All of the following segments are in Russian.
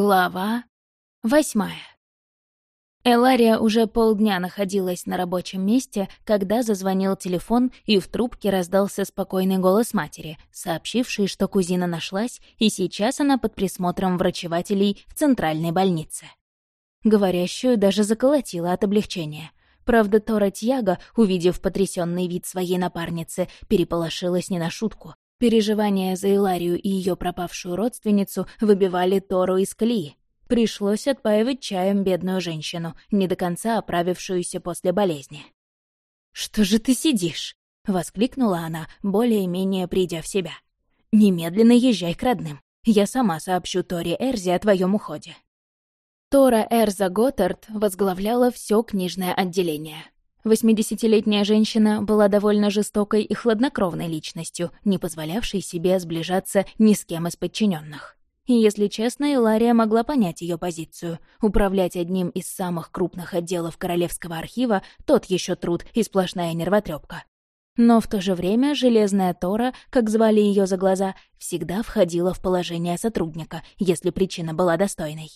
Глава восьмая. Элария уже полдня находилась на рабочем месте, когда зазвонил телефон, и в трубке раздался спокойный голос матери, сообщивший, что кузина нашлась, и сейчас она под присмотром врачевателей в центральной больнице. Говорящую даже заколотила от облегчения. Правда, Тора Тьяга, увидев потрясенный вид своей напарницы, переполошилась не на шутку. Переживания за Иларию и ее пропавшую родственницу выбивали Тору из колеи. Пришлось отпаивать чаем бедную женщину, не до конца оправившуюся после болезни. «Что же ты сидишь?» — воскликнула она, более-менее придя в себя. «Немедленно езжай к родным. Я сама сообщу Торе Эрзи о твоем уходе». Тора Эрза Готтард возглавляла все книжное отделение. Восьмидесятилетняя женщина была довольно жестокой и хладнокровной личностью, не позволявшей себе сближаться ни с кем из подчиненных. И, если честно, Илария могла понять ее позицию. Управлять одним из самых крупных отделов Королевского архива — тот еще труд и сплошная нервотрепка. Но в то же время Железная Тора, как звали ее за глаза, всегда входила в положение сотрудника, если причина была достойной.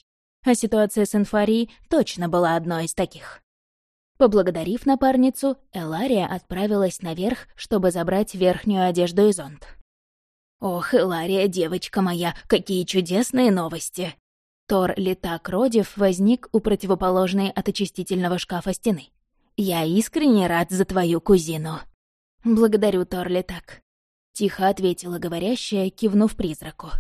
А ситуация с инфарией точно была одной из таких. Поблагодарив напарницу, Элария отправилась наверх, чтобы забрать верхнюю одежду и зонт. «Ох, Элария, девочка моя, какие чудесные новости!» Тор Летак Родев возник у противоположной от очистительного шкафа стены. «Я искренне рад за твою кузину». «Благодарю, Тор Летак», — тихо ответила говорящая, кивнув призраку.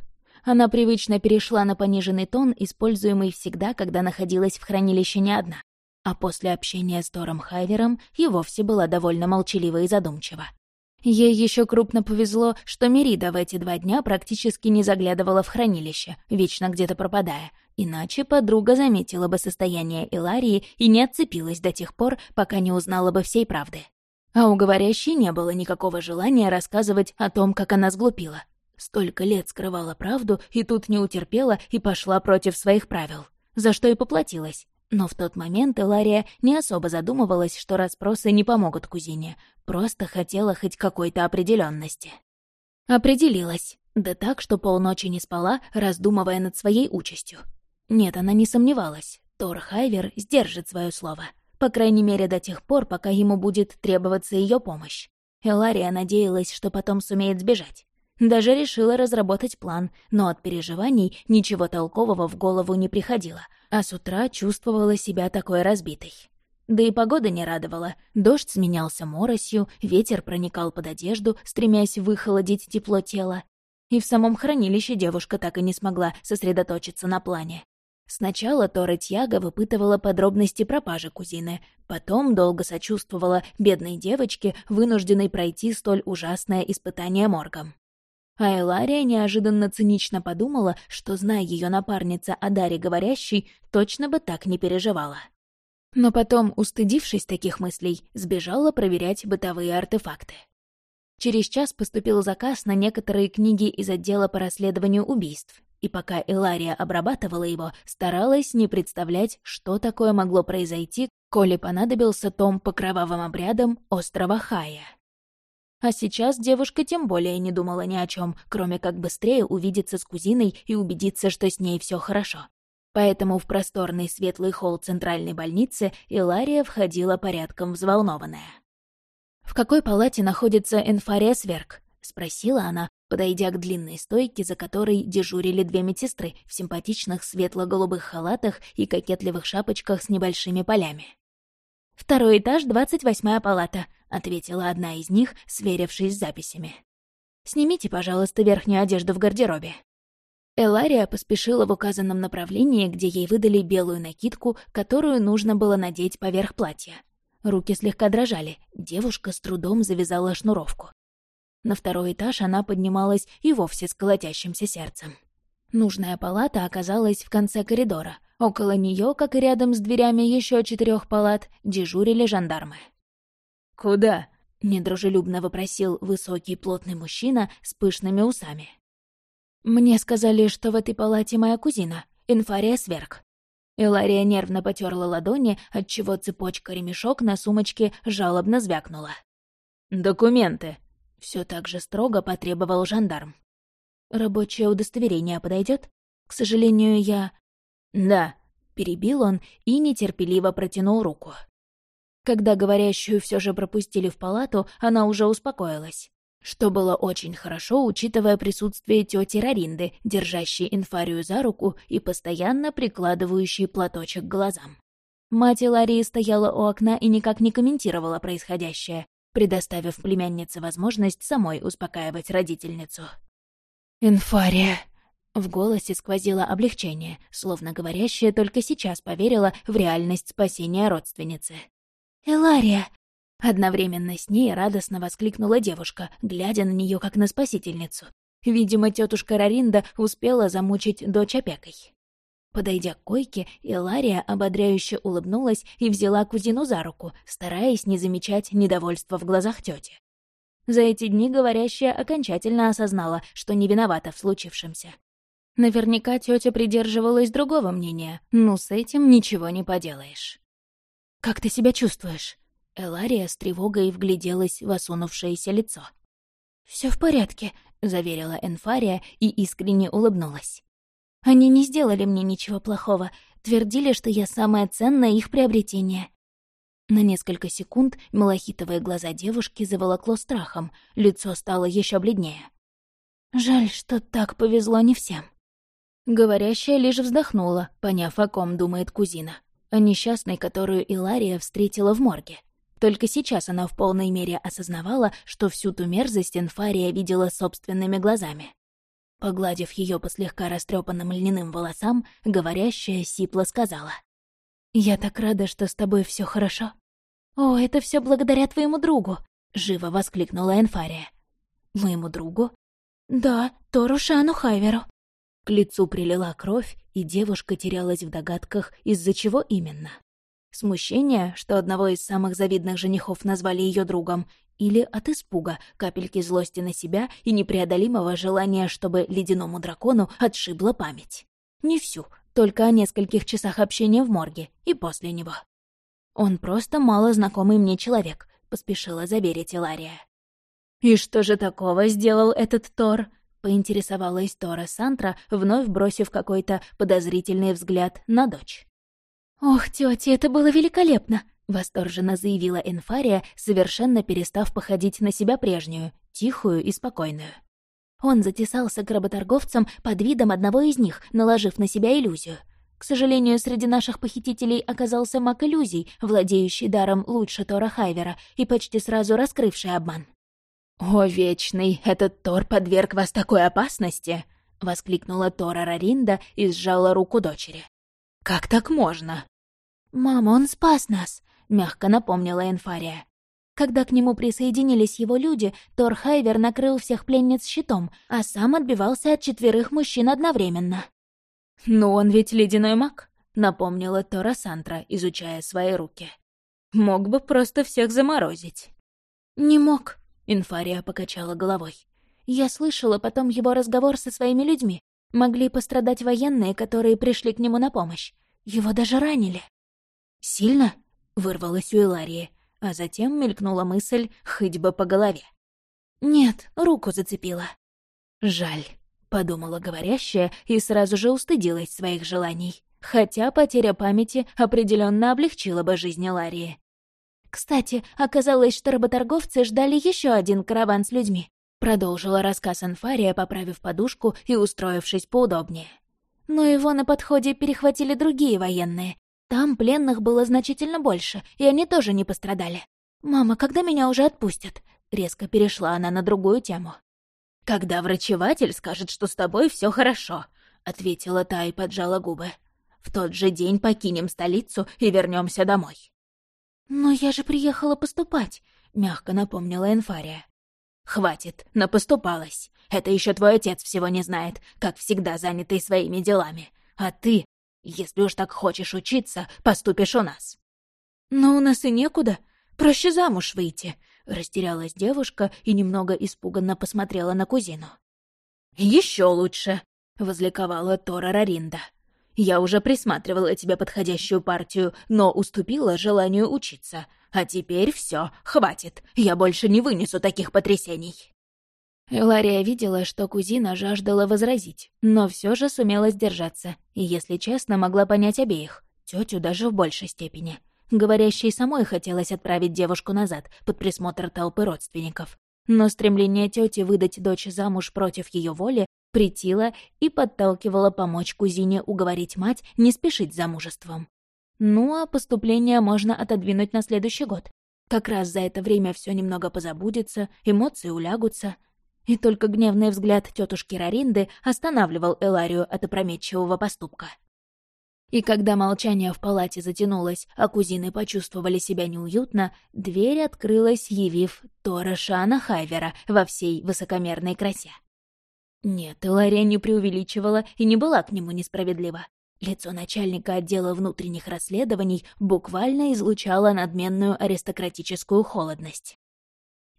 Она привычно перешла на пониженный тон, используемый всегда, когда находилась в хранилище не одна а после общения с Тором Хайвером и вовсе была довольно молчалива и задумчива. Ей еще крупно повезло, что Мерида в эти два дня практически не заглядывала в хранилище, вечно где-то пропадая, иначе подруга заметила бы состояние Иларии и не отцепилась до тех пор, пока не узнала бы всей правды. А у говорящей не было никакого желания рассказывать о том, как она сглупила. Столько лет скрывала правду и тут не утерпела и пошла против своих правил, за что и поплатилась. Но в тот момент Элария не особо задумывалась, что расспросы не помогут кузине, просто хотела хоть какой-то определенности. Определилась, да так, что полночи не спала, раздумывая над своей участью. Нет, она не сомневалась, Тор Хайвер сдержит свое слово, по крайней мере до тех пор, пока ему будет требоваться ее помощь. Элария надеялась, что потом сумеет сбежать. Даже решила разработать план, но от переживаний ничего толкового в голову не приходило, а с утра чувствовала себя такой разбитой. Да и погода не радовала. Дождь сменялся моросью, ветер проникал под одежду, стремясь выхолодить тепло тела. И в самом хранилище девушка так и не смогла сосредоточиться на плане. Сначала Тора Тьяга выпытывала подробности пропажи кузины, потом долго сочувствовала бедной девочке, вынужденной пройти столь ужасное испытание моргом. А Элария неожиданно цинично подумала, что, зная ее напарница о даре говорящей, точно бы так не переживала. Но потом, устыдившись таких мыслей, сбежала проверять бытовые артефакты. Через час поступил заказ на некоторые книги из отдела по расследованию убийств, и пока Элария обрабатывала его, старалась не представлять, что такое могло произойти, коли понадобился том по кровавым обрядам острова Хая. А сейчас девушка тем более не думала ни о чем, кроме как быстрее увидеться с кузиной и убедиться, что с ней все хорошо. Поэтому в просторный светлый холл центральной больницы Илария входила порядком взволнованная. «В какой палате находится Энфария Сверк?» — спросила она, подойдя к длинной стойке, за которой дежурили две медсестры в симпатичных светло-голубых халатах и кокетливых шапочках с небольшими полями. «Второй этаж, двадцать восьмая палата», — ответила одна из них, сверившись с записями. «Снимите, пожалуйста, верхнюю одежду в гардеробе». Элария поспешила в указанном направлении, где ей выдали белую накидку, которую нужно было надеть поверх платья. Руки слегка дрожали, девушка с трудом завязала шнуровку. На второй этаж она поднималась и вовсе с колотящимся сердцем. Нужная палата оказалась в конце коридора — Около нее, как и рядом с дверями еще четырех палат, дежурили жандармы. «Куда?» — недружелюбно вопросил высокий плотный мужчина с пышными усами. «Мне сказали, что в этой палате моя кузина, Инфария Сверк». Илария нервно потерла ладони, отчего цепочка-ремешок на сумочке жалобно звякнула. «Документы!» — все так же строго потребовал жандарм. «Рабочее удостоверение подойдет? К сожалению, я «Да», — перебил он и нетерпеливо протянул руку. Когда говорящую все же пропустили в палату, она уже успокоилась. Что было очень хорошо, учитывая присутствие тети Раринды, держащей инфарию за руку и постоянно прикладывающей платочек к глазам. Мать Иларии стояла у окна и никак не комментировала происходящее, предоставив племяннице возможность самой успокаивать родительницу. «Инфария!» В голосе сквозило облегчение, словно говорящая только сейчас поверила в реальность спасения родственницы. «Элария!» Одновременно с ней радостно воскликнула девушка, глядя на нее как на спасительницу. Видимо, тетушка Раринда успела замучить дочь опекой. Подойдя к койке, Илария ободряюще улыбнулась и взяла кузину за руку, стараясь не замечать недовольства в глазах тети. За эти дни говорящая окончательно осознала, что не виновата в случившемся. Наверняка тетя придерживалась другого мнения, ну с этим ничего не поделаешь. «Как ты себя чувствуешь?» Элария с тревогой вгляделась в осунувшееся лицо. Все в порядке», — заверила Энфария и искренне улыбнулась. Они не сделали мне ничего плохого, твердили, что я самое ценное их приобретение. На несколько секунд малахитовые глаза девушки заволокло страхом, лицо стало еще бледнее. Жаль, что так повезло не всем. Говорящая лишь вздохнула, поняв, о ком думает кузина. О несчастной, которую Илария встретила в морге. Только сейчас она в полной мере осознавала, что всю ту мерзость Инфария видела собственными глазами. Погладив ее по слегка растрепанным льняным волосам, говорящая сипло сказала. «Я так рада, что с тобой все хорошо». «О, это все благодаря твоему другу!» — живо воскликнула Энфария. «Моему другу?» «Да, Тору Шану Хайверу». К лицу прилила кровь, и девушка терялась в догадках, из-за чего именно. Смущение, что одного из самых завидных женихов назвали ее другом, или от испуга, капельки злости на себя и непреодолимого желания, чтобы ледяному дракону отшибла память. Не всю, только о нескольких часах общения в морге и после него. «Он просто мало знакомый мне человек», — поспешила заверить Илария. «И что же такого сделал этот Тор?» — поинтересовалась Тора Сантра, вновь бросив какой-то подозрительный взгляд на дочь. «Ох, тётя, это было великолепно!» — восторженно заявила Энфария, совершенно перестав походить на себя прежнюю, тихую и спокойную. Он затесался к работорговцам под видом одного из них, наложив на себя иллюзию. К сожалению, среди наших похитителей оказался маг иллюзий, владеющий даром лучше Тора Хайвера и почти сразу раскрывший обман. «О, Вечный, этот Тор подверг вас такой опасности!» — воскликнула Тора Раринда и сжала руку дочери. «Как так можно?» «Мама, он спас нас», — мягко напомнила Энфария. Когда к нему присоединились его люди, Тор Хайвер накрыл всех пленниц щитом, а сам отбивался от четверых мужчин одновременно. «Ну, он ведь ледяной маг», — напомнила Тора Сантра, изучая свои руки. «Мог бы просто всех заморозить». «Не мог», — Инфария покачала головой. «Я слышала потом его разговор со своими людьми. Могли пострадать военные, которые пришли к нему на помощь. Его даже ранили». «Сильно?» — вырвалась у Иларии, а затем мелькнула мысль «хоть бы по голове». «Нет, руку зацепила». «Жаль», — подумала говорящая и сразу же устыдилась своих желаний, хотя потеря памяти определенно облегчила бы жизнь Иларии. «Кстати, оказалось, что работорговцы ждали еще один караван с людьми», — продолжила рассказ Анфария, поправив подушку и устроившись поудобнее. Но его на подходе перехватили другие военные, там пленных было значительно больше, и они тоже не пострадали. «Мама, когда меня уже отпустят?» Резко перешла она на другую тему. «Когда врачеватель скажет, что с тобой все хорошо», — ответила та и поджала губы. «В тот же день покинем столицу и вернемся домой». «Но я же приехала поступать», — мягко напомнила Энфария. «Хватит, напоступалась. Это еще твой отец всего не знает, как всегда занятый своими делами. А ты если уж так хочешь учиться, поступишь у нас». «Но у нас и некуда. Проще замуж выйти», — растерялась девушка и немного испуганно посмотрела на кузину. Еще лучше», — возликовала Тора Раринда. «Я уже присматривала тебе подходящую партию, но уступила желанию учиться. А теперь все, хватит, я больше не вынесу таких потрясений». Лария видела, что кузина жаждала возразить, но все же сумела сдержаться, и, если честно, могла понять обеих, тетю даже в большей степени. Говорящей самой хотелось отправить девушку назад, под присмотр толпы родственников. Но стремление тети выдать дочь замуж против ее воли притило и подталкивало помочь кузине уговорить мать не спешить замужеством. Ну а поступление можно отодвинуть на следующий год. Как раз за это время все немного позабудется, эмоции улягутся. И только гневный взгляд тетушки Раринды останавливал Эларию от опрометчивого поступка. И когда молчание в палате затянулось, а кузины почувствовали себя неуютно, дверь открылась, явив Тора Шана Хайвера во всей высокомерной красе. Нет, Элария не преувеличивала и не была к нему несправедлива. Лицо начальника отдела внутренних расследований буквально излучало надменную аристократическую холодность.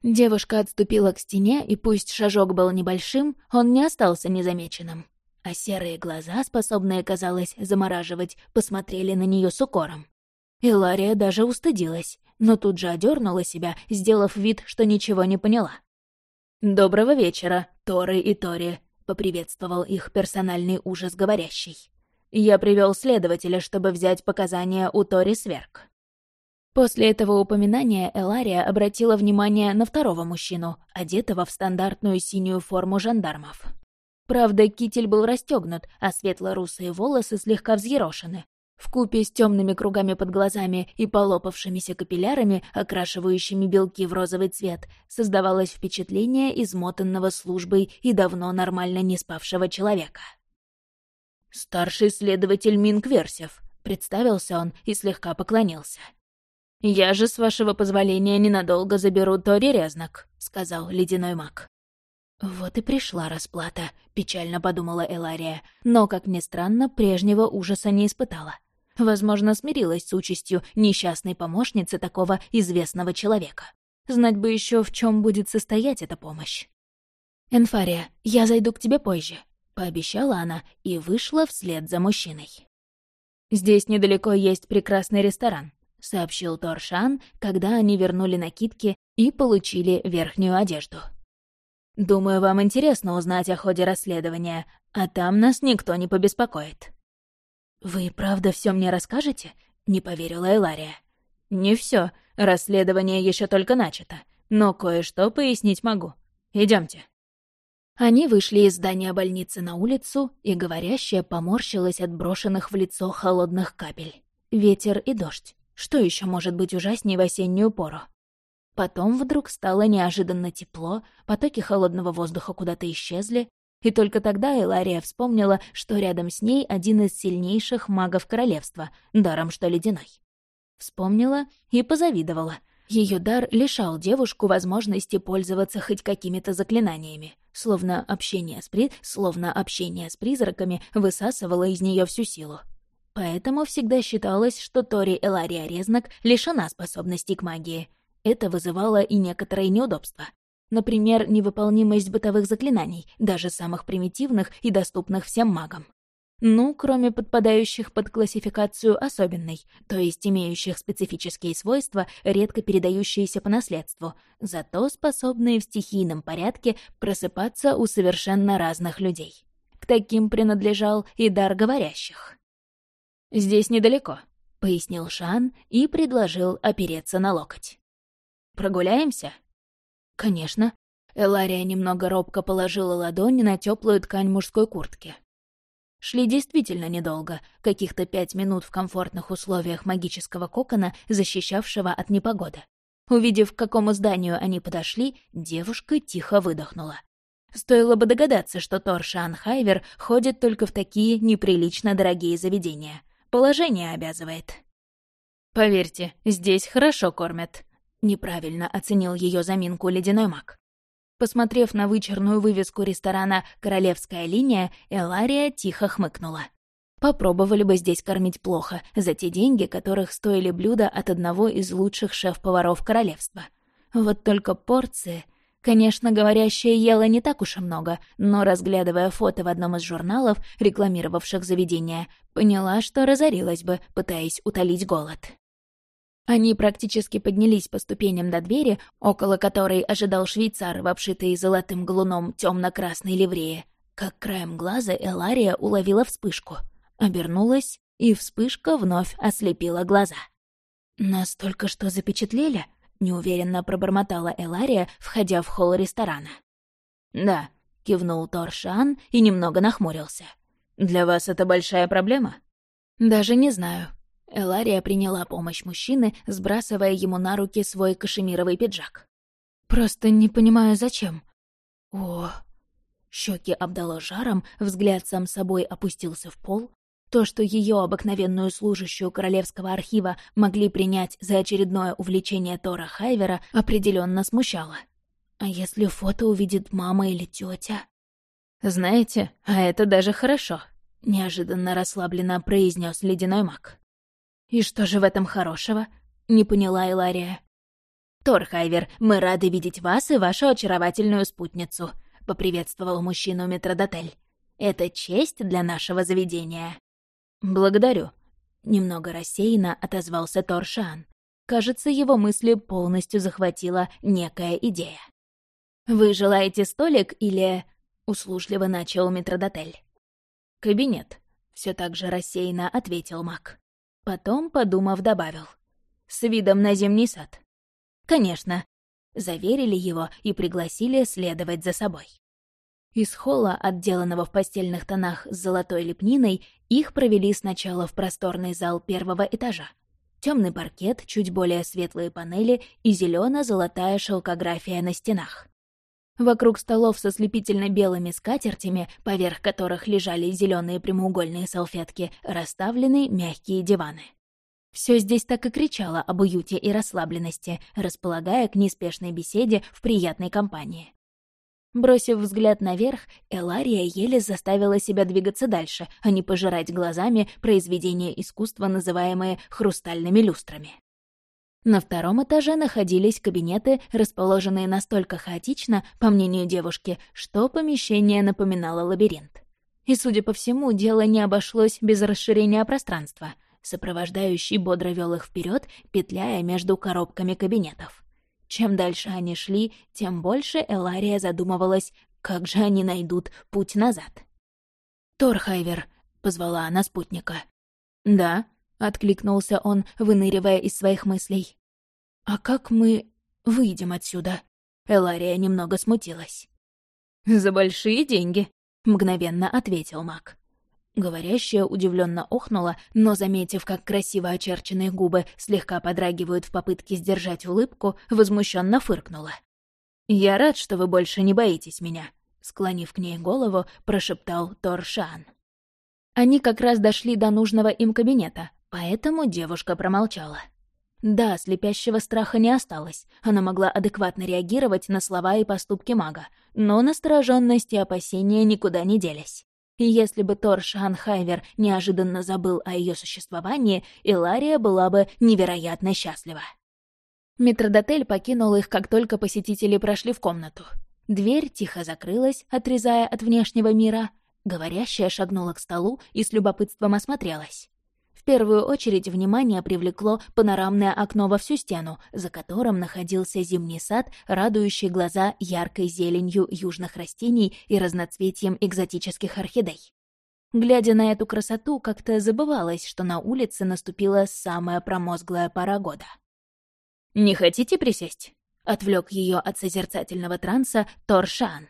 Девушка отступила к стене, и пусть шажок был небольшим, он не остался незамеченным. А серые глаза, способные, казалось, замораживать, посмотрели на нее с укором. Илария даже устыдилась, но тут же одернула себя, сделав вид, что ничего не поняла. «Доброго вечера, Торы и Тори», — поприветствовал их персональный ужас говорящий. Я привел следователя, чтобы взять показания у Тори Сверк. После этого упоминания Элария обратила внимание на второго мужчину, одетого в стандартную синюю форму жандармов. Правда, китель был расстегнут, а светло-русые волосы слегка взъерошены. В купе с темными кругами под глазами и полопавшимися капиллярами, окрашивающими белки в розовый цвет, создавалось впечатление измотанного службой и давно нормально не спавшего человека. «Старший следователь Минкверсев», — представился он и слегка поклонился. «Я же, с вашего позволения, ненадолго заберу Тори Резнак», — сказал ледяной маг. «Вот и пришла расплата», — печально подумала Элария, но, как ни странно, прежнего ужаса не испытала. Возможно, смирилась с участью несчастной помощницы такого известного человека. Знать бы еще, в чем будет состоять эта помощь. «Энфария, я зайду к тебе позже», — пообещала она и вышла вслед за мужчиной. «Здесь недалеко есть прекрасный ресторан», — сообщил Торшан, когда они вернули накидки и получили верхнюю одежду. «Думаю, вам интересно узнать о ходе расследования, а там нас никто не побеспокоит». «Вы правда все мне расскажете?» — не поверила Элария. «Не все. Расследование еще только начато. Но кое-что пояснить могу. Идемте. Они вышли из здания больницы на улицу, и говорящая поморщилась от брошенных в лицо холодных капель. Ветер и дождь. Что еще может быть ужаснее в осеннюю пору? Потом вдруг стало неожиданно тепло, потоки холодного воздуха куда-то исчезли, и только тогда Элария вспомнила, что рядом с ней один из сильнейших магов королевства, даром что ледяной. Вспомнила и позавидовала — ее дар лишал девушку возможности пользоваться хоть какими-то заклинаниями, словно общение с при... словно общение с призраками высасывало из нее всю силу. Поэтому всегда считалось, что Тори Элария Резнак лишена способностей к магии. Это вызывало и некоторые неудобства. Например, невыполнимость бытовых заклинаний, даже самых примитивных и доступных всем магам. Ну, кроме подпадающих под классификацию особенной, то есть имеющих специфические свойства, редко передающиеся по наследству, зато способные в стихийном порядке просыпаться у совершенно разных людей. К таким принадлежал и дар говорящих. «Здесь недалеко», — пояснил Шан и предложил опереться на локоть. «Прогуляемся?» «Конечно». Элария немного робко положила ладонь на теплую ткань мужской куртки. Шли действительно недолго, каких-то пять минут в комфортных условиях магического кокона, защищавшего от непогоды. Увидев, к какому зданию они подошли, девушка тихо выдохнула. Стоило бы догадаться, что Торша Анхайвер ходит только в такие неприлично дорогие заведения. Положение обязывает. «Поверьте, здесь хорошо кормят», — неправильно оценил ее заминку ледяной маг. Посмотрев на вычерную вывеску ресторана «Королевская линия», Элария тихо хмыкнула. Попробовали бы здесь кормить плохо, за те деньги, которых стоили блюда от одного из лучших шеф-поваров королевства. Вот только порции... Конечно, говорящая ела не так уж и много, но, разглядывая фото в одном из журналов, рекламировавших заведение, поняла, что разорилась бы, пытаясь утолить голод. Они практически поднялись по ступеням до двери, около которой ожидал швейцар в обшитой золотым галуном темно-красной ливреи, как краем глаза Элария уловила вспышку. Обернулась, и вспышка вновь ослепила глаза. «Настолько что запечатлели?» — неуверенно пробормотала Элария, входя в холл ресторана. «Да», — кивнул Торшан и немного нахмурился. «Для вас это большая проблема?» «Даже не знаю», Элария приняла помощь мужчины, сбрасывая ему на руки свой кашемировый пиджак. «Просто не понимаю, зачем». «О...» Щеки обдало жаром, взгляд сам собой опустился в пол. То, что ее обыкновенную служащую Королевского архива могли принять за очередное увлечение Тора Хайвера, определенно смущало. А если фото увидит мама или тетя? «Знаете, а это даже хорошо», — неожиданно расслабленно произнес ледяной маг. «И что же в этом хорошего?» — не поняла Илария. «Торхайвер, мы рады видеть вас и вашу очаровательную спутницу», — поприветствовал мужчину метродотель. «Это честь для нашего заведения». «Благодарю», — немного рассеянно отозвался Торшан. Кажется, его мысли полностью захватила некая идея. «Вы желаете столик или...» — услужливо начал метродотель. «Кабинет», — все так же рассеянно ответил маг. Потом, подумав, добавил. «С видом на зимний сад». «Конечно», — заверили его и пригласили следовать за собой. Из холла, отделанного в постельных тонах с золотой лепниной, их провели сначала в просторный зал первого этажа. Темный паркет, чуть более светлые панели и зелено золотая шелкография на стенах. Вокруг столов со слепительно-белыми скатертями, поверх которых лежали зеленые прямоугольные салфетки, расставлены мягкие диваны. Все здесь так и кричало об уюте и расслабленности, располагая к неспешной беседе в приятной компании. Бросив взгляд наверх, Элария еле заставила себя двигаться дальше, а не пожирать глазами произведения искусства, называемые «хрустальными люстрами». На втором этаже находились кабинеты, расположенные настолько хаотично, по мнению девушки, что помещение напоминало лабиринт. И, судя по всему, дело не обошлось без расширения пространства. Сопровождающий бодро вел их вперед, петляя между коробками кабинетов. Чем дальше они шли, тем больше Элария задумывалась, как же они найдут путь назад. «Торхайвер», — позвала она спутника. «Да», откликнулся он, выныривая из своих мыслей. «А как мы выйдем отсюда?» Элария немного смутилась. «За большие деньги», — мгновенно ответил маг. Говорящая удивленно охнула, но, заметив, как красиво очерченные губы слегка подрагивают в попытке сдержать улыбку, возмущенно фыркнула. «Я рад, что вы больше не боитесь меня», — склонив к ней голову, прошептал Торшан. Они как раз дошли до нужного им кабинета, Поэтому девушка промолчала. Да, слепящего страха не осталось. Она могла адекватно реагировать на слова и поступки мага, но настороженность и опасения никуда не делись. Если бы Тор Шанхайвер неожиданно забыл о ее существовании, Илария была бы невероятно счастлива. Метродотель покинул их, как только посетители прошли в комнату. Дверь тихо закрылась, отрезая от внешнего мира. Говорящая шагнула к столу и с любопытством осмотрелась. В первую очередь внимание привлекло панорамное окно во всю стену, за которым находился зимний сад, радующий глаза яркой зеленью южных растений и разноцветием экзотических орхидей. Глядя на эту красоту, как-то забывалось, что на улице наступила самая промозглая пора года. «Не хотите присесть?» — отвлек ее от созерцательного транса Торшан.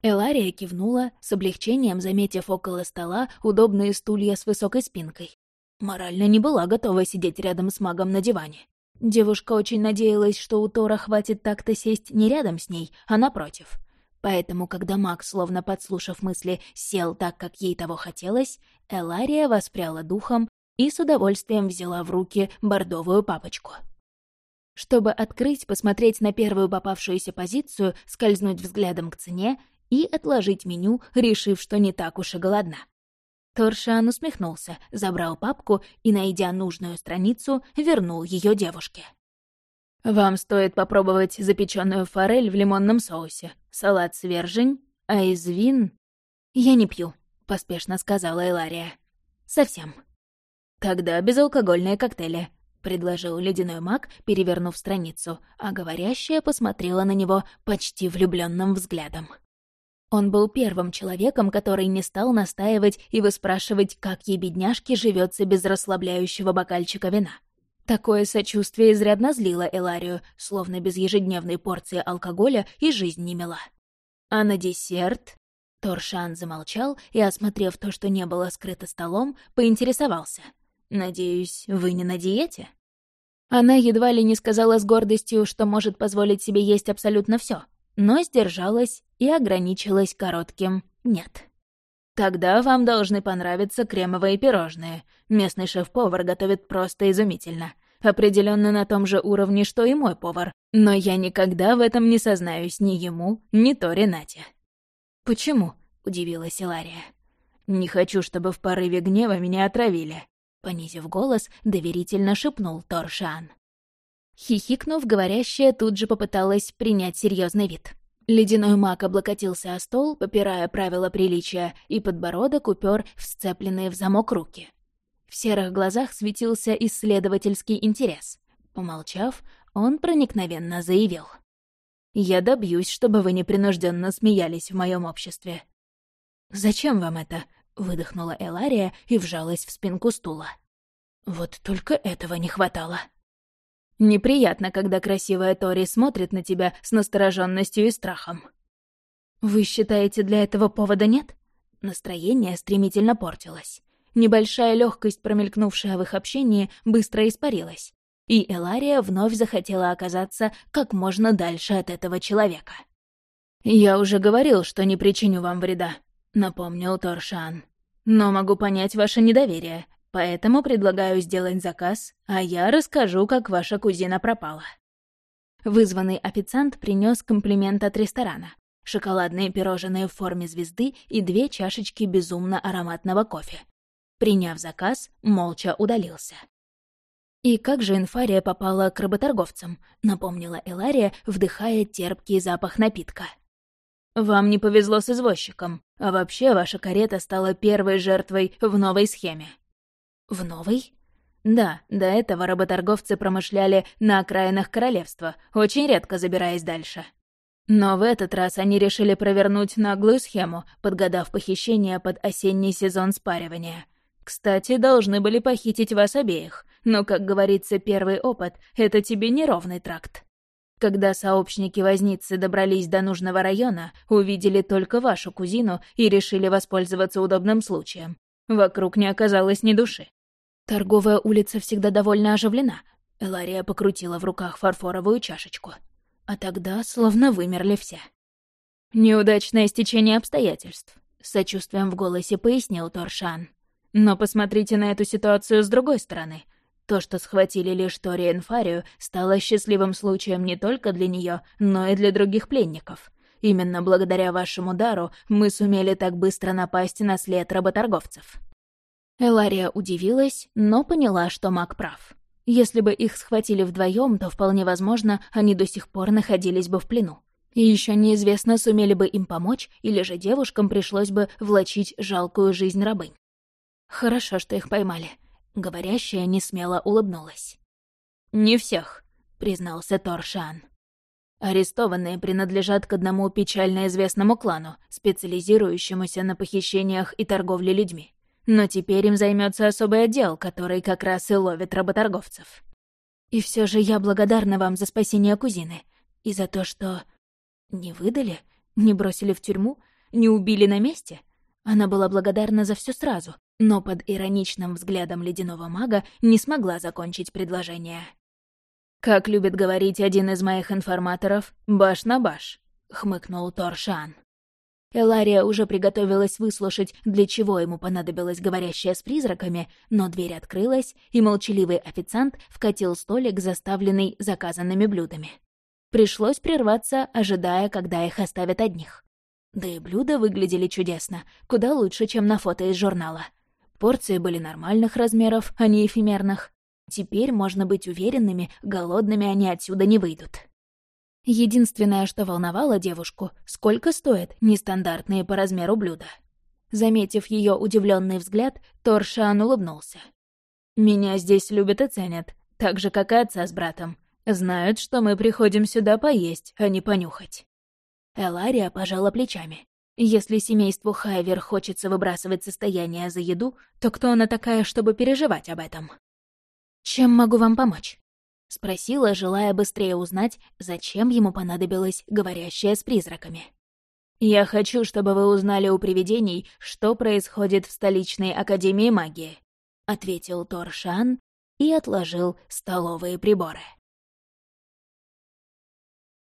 Элария кивнула, с облегчением заметив около стола удобные стулья с высокой спинкой. Морально не была готова сидеть рядом с магом на диване. Девушка очень надеялась, что у Тора хватит так-то сесть не рядом с ней, а напротив. Поэтому, когда маг, словно подслушав мысли, сел так, как ей того хотелось, Элария воспряла духом и с удовольствием взяла в руки бордовую папочку. Чтобы открыть, посмотреть на первую попавшуюся позицию, скользнуть взглядом к цене и отложить меню, решив, что не так уж и голодна. Торшан усмехнулся, забрал папку и, найдя нужную страницу, вернул ее девушке. «Вам стоит попробовать запеченную форель в лимонном соусе, салат свержень, а из вин...» «Я не пью», — поспешно сказала Элария. «Совсем». «Тогда безалкогольные коктейли», — предложил ледяной маг, перевернув страницу, а говорящая посмотрела на него почти влюбленным взглядом. Он был первым человеком, который не стал настаивать и выспрашивать, как ей бедняжке живется без расслабляющего бокальчика вина. Такое сочувствие изрядно злило Эларию, словно без ежедневной порции алкоголя и жизнь не мила. А на десерт... Торшан замолчал и, осмотрев то, что не было скрыто столом, поинтересовался. «Надеюсь, вы не на диете?» Она едва ли не сказала с гордостью, что может позволить себе есть абсолютно все, но сдержалась и ограничилась коротким «нет». Тогда вам должны понравиться кремовые пирожные. Местный шеф-повар готовит просто изумительно. Определенно на том же уровне, что и мой повар. Но я никогда в этом не сознаюсь ни ему, ни то Ренате. «Почему?» — удивилась Илария. «Не хочу, чтобы в порыве гнева меня отравили», — понизив голос, доверительно шепнул Торшан. Хихикнув, говорящая тут же попыталась принять серьезный вид. Ледяной маг облокотился о стол, попирая правила приличия, и подбородок упер в сцепленные в замок руки. В серых глазах светился исследовательский интерес. Помолчав, он проникновенно заявил. «Я добьюсь, чтобы вы непринужденно смеялись в моем обществе». «Зачем вам это?» — выдохнула Элария и вжалась в спинку стула. «Вот только этого не хватало». Неприятно, когда красивая Тори смотрит на тебя с настороженностью и страхом. Вы считаете, для этого повода нет? Настроение стремительно портилось. Небольшая легкость, промелькнувшая в их общении, быстро испарилась. И Элария вновь захотела оказаться как можно дальше от этого человека. «Я уже говорил, что не причиню вам вреда», — напомнил Торшан. «Но могу понять ваше недоверие. Поэтому предлагаю сделать заказ, а я расскажу, как ваша кузина пропала». Вызванный официант принес комплимент от ресторана. Шоколадные пирожные в форме звезды и две чашечки безумно ароматного кофе. Приняв заказ, молча удалился. «И как же инфария попала к работорговцам?» — напомнила Элария, вдыхая терпкий запах напитка. «Вам не повезло с извозчиком, а вообще ваша карета стала первой жертвой в новой схеме. В новый? Да, до этого работорговцы промышляли на окраинах королевства, очень редко забираясь дальше. Но в этот раз они решили провернуть наглую схему, подгадав похищение под осенний сезон спаривания. Кстати, должны были похитить вас обеих, но, как говорится, первый опыт — это тебе неровный тракт. Когда сообщники возницы добрались до нужного района, увидели только вашу кузину и решили воспользоваться удобным случаем. Вокруг не оказалось ни души. Торговая улица всегда довольно оживлена. Элария покрутила в руках фарфоровую чашечку. А тогда словно вымерли все. «Неудачное стечение обстоятельств», — с сочувствием в голосе пояснил Торшан. «Но посмотрите на эту ситуацию с другой стороны. То, что схватили лишь Тори Энфарию, стало счастливым случаем не только для нее, но и для других пленников. Именно благодаря вашему дару мы сумели так быстро напасть на след работорговцев». Элария удивилась, но поняла, что маг прав. Если бы их схватили вдвоем, то вполне возможно, они до сих пор находились бы в плену. И еще неизвестно, сумели бы им помочь, или же девушкам пришлось бы влачить жалкую жизнь рабынь. Хорошо, что их поймали. Говорящая не смело улыбнулась. «Не всех», — признался Торшан. Арестованные принадлежат к одному печально известному клану, специализирующемуся на похищениях и торговле людьми. Но теперь им займется особый отдел, который как раз и ловит работорговцев. И все же я благодарна вам за спасение кузины. И за то, что... Не выдали? Не бросили в тюрьму? Не убили на месте? Она была благодарна за все сразу, но под ироничным взглядом ледяного мага не смогла закончить предложение. «Как любит говорить один из моих информаторов, баш на баш», — хмыкнул Торшан. Элария уже приготовилась выслушать, для чего ему понадобилась говорящая с призраками, но дверь открылась, и молчаливый официант вкатил столик, заставленный заказанными блюдами. Пришлось прерваться, ожидая, когда их оставят одних. Да и блюда выглядели чудесно, куда лучше, чем на фото из журнала. Порции были нормальных размеров, а не эфемерных. Теперь можно быть уверенными, голодными они отсюда не выйдут. Единственное, что волновало девушку, сколько стоят нестандартные по размеру блюда. Заметив ее удивленный взгляд, Торшан улыбнулся. «Меня здесь любят и ценят, так же, как и отца с братом. Знают, что мы приходим сюда поесть, а не понюхать». Элария пожала плечами. Если семейству Хайвер хочется выбрасывать состояние за еду, то кто она такая, чтобы переживать об этом? «Чем могу вам помочь?» — спросила, желая быстрее узнать, зачем ему понадобилось говорящее с призраками. «Я хочу, чтобы вы узнали у привидений, что происходит в столичной Академии магии», — ответил Торшан и отложил столовые приборы.